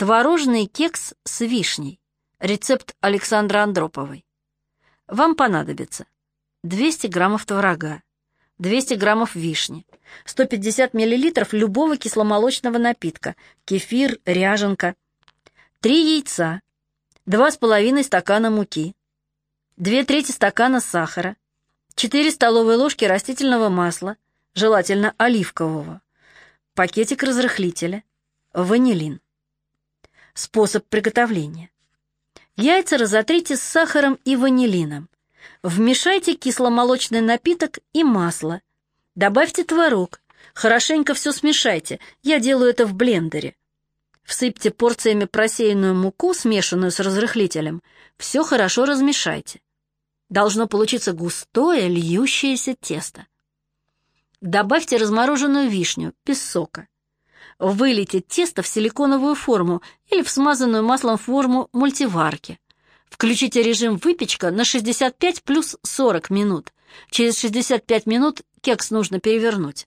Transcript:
Творожный кекс с вишней. Рецепт Александры Андроповой. Вам понадобится 200 граммов творога, 200 граммов вишни, 150 миллилитров любого кисломолочного напитка, кефир, ряженка, 3 яйца, 2,5 стакана муки, 2 трети стакана сахара, 4 столовые ложки растительного масла, желательно оливкового, пакетик разрыхлителя, ванилин. Способ приготовления. Яйца разотрите с сахаром и ванилином. Вмешайте кисломолочный напиток и масло. Добавьте творог. Хорошенько все смешайте. Я делаю это в блендере. Всыпьте порциями просеянную муку, смешанную с разрыхлителем. Все хорошо размешайте. Должно получиться густое, льющееся тесто. Добавьте размороженную вишню, без сока. Вылейте тесто в силиконовую форму или в смазанную маслом форму мультиварки. Включите режим выпечка на 65 плюс 40 минут. Через 65 минут кекс нужно перевернуть.